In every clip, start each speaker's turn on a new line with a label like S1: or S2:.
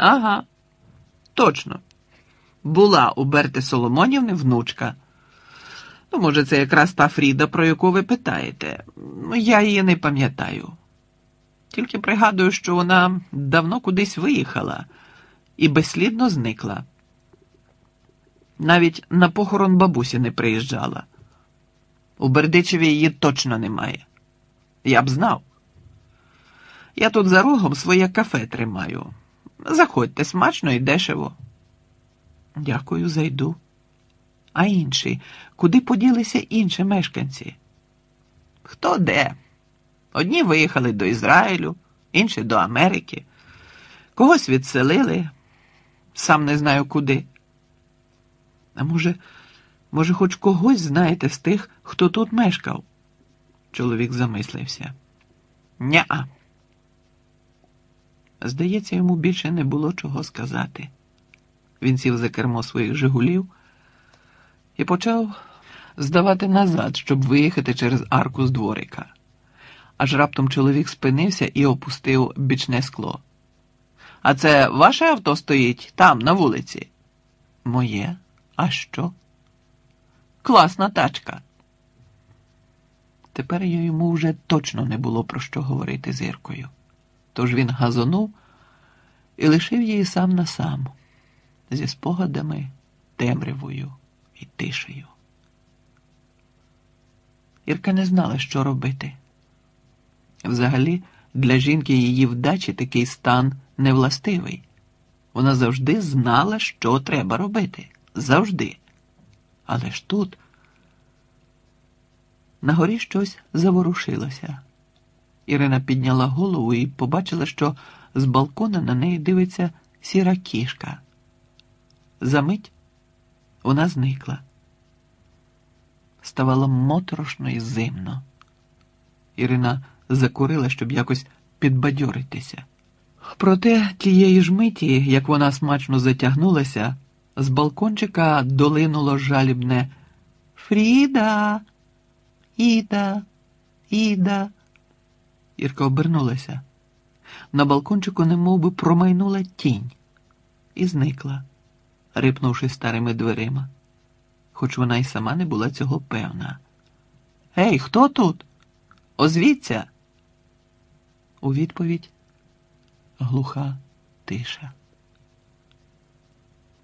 S1: Ага, точно. Була у Берти Соломонівни внучка. Ну, може, це якраз та Фріда, про яку ви питаєте. Я її не пам'ятаю. Тільки пригадую, що вона давно кудись виїхала і безслідно зникла. Навіть на похорон бабусі не приїжджала. У Бердичеві її точно немає. Я б знав. Я тут за рогом своє кафе тримаю. Заходьте смачно і дешево. Дякую, зайду. А інші, куди поділися інші мешканці? Хто де? Одні виїхали до Ізраїлю, інші до Америки. Когось відселили, сам не знаю куди. А може, може, хоч когось знаєте з тих, хто тут мешкав? Чоловік замислився. Ня. Здається, йому більше не було чого сказати. Він сів за кермо своїх Жигулів і почав здавати назад, щоб виїхати через арку з дворика. Аж раптом чоловік спинився і опустив бічне скло. А це ваше авто стоїть там, на вулиці? Моє? А що? Класна тачка. Тепер йому вже точно не було про що говорити з Іркою. Тож він газонув і лишив її сам на сам, зі спогадами, темрявою і тишею. Ірка не знала, що робити. Взагалі, для жінки її вдачі такий стан невластивий. Вона завжди знала, що треба робити. Завжди. Але ж тут на горі щось заворушилося. Ірина підняла голову і побачила, що з балкона на неї дивиться сіра кішка. Замить вона зникла. Ставало моторошно і зимно. Ірина закурила, щоб якось підбадьоритися. Проте тієї ж миті, як вона смачно затягнулася, з балкончика долинуло жалібне Фріда, Іда, Іда. Ірка обернулася. На балкончику немов би промайнула тінь і зникла, рипнувши старими дверима, хоч вона й сама не була цього певна. Ей, хто тут? Озвіться. У відповідь глуха тиша.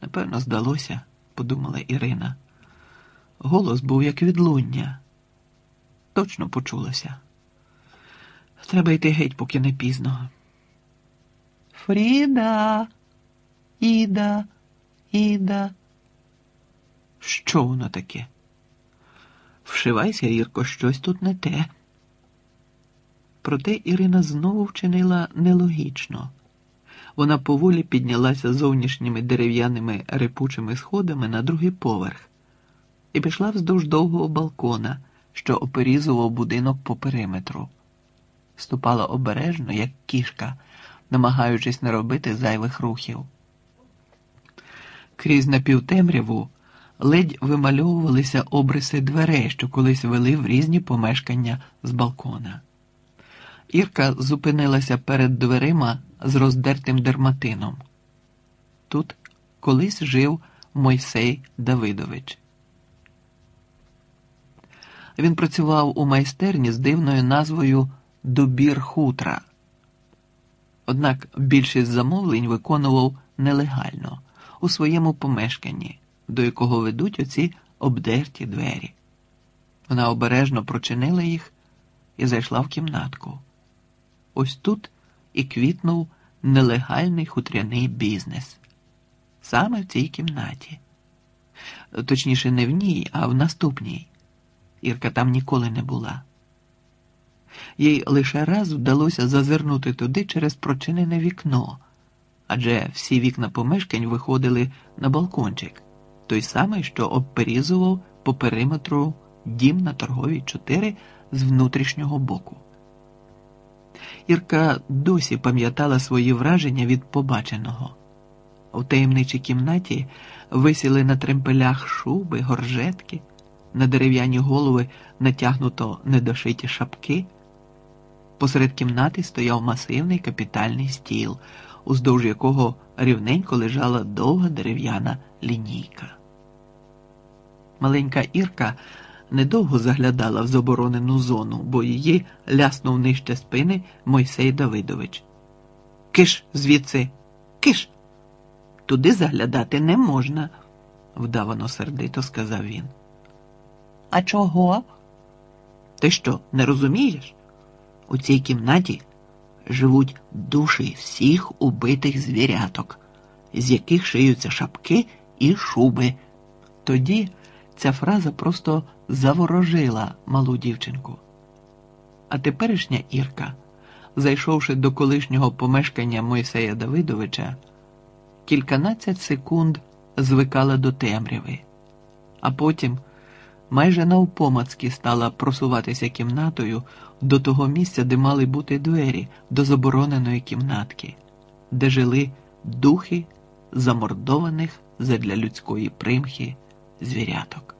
S1: Напевно, здалося, подумала Ірина. Голос був як відлуння. Точно почулося. Треба йти геть, поки не пізно. Фріда, Іда, Іда. Що воно таке? Вшивайся, Ірко, щось тут не те. Проте Ірина знову вчинила нелогічно. Вона поволі піднялася зовнішніми дерев'яними рипучими сходами на другий поверх і пішла вздовж довгого балкона, що оперізував будинок по периметру. Ступала обережно, як кішка, намагаючись не робити зайвих рухів. Крізь напівтемряву ледь вимальовувалися обриси дверей, що колись вели в різні помешкання з балкона. Ірка зупинилася перед дверима з роздертим дерматином. Тут колись жив Мойсей Давидович. Він працював у майстерні з дивною назвою Добір хутра. Однак більшість замовлень виконував нелегально у своєму помешканні, до якого ведуть оці обдерті двері. Вона обережно прочинила їх і зайшла в кімнатку. Ось тут і квітнув нелегальний хутряний бізнес. Саме в цій кімнаті. Точніше, не в ній, а в наступній. Ірка там ніколи не була. Їй лише раз вдалося зазирнути туди через прочинене вікно, адже всі вікна помешкань виходили на балкончик, той самий, що обперізував по периметру дім на торговій 4 з внутрішнього боку. Ірка досі пам'ятала свої враження від побаченого. У таємничій кімнаті висіли на тремпелях шуби, горжетки, на дерев'яні голови натягнуто недошиті шапки. Посеред кімнати стояв масивний капітальний стіл, уздовж якого рівненько лежала довга дерев'яна лінійка. Маленька Ірка недовго заглядала в заборонену зону, бо її ляснув нижче спини Мойсей Давидович. Киш звідси, киш. Туди заглядати не можна, вдавано сердито сказав він. А чого? Ти що, не розумієш? У цій кімнаті живуть душі всіх убитих звіряток, з яких шиються шапки і шуби. Тоді ця фраза просто заворожила малу дівчинку. А теперішня Ірка, зайшовши до колишнього помешкання Мойсея Давидовича, кільканадцять секунд звикала до темряви, а потім майже навпомацьки стала просуватися кімнатою до того місця, де мали бути двері до забороненої кімнатки, де жили духи замордованих задля людської примхи звіряток.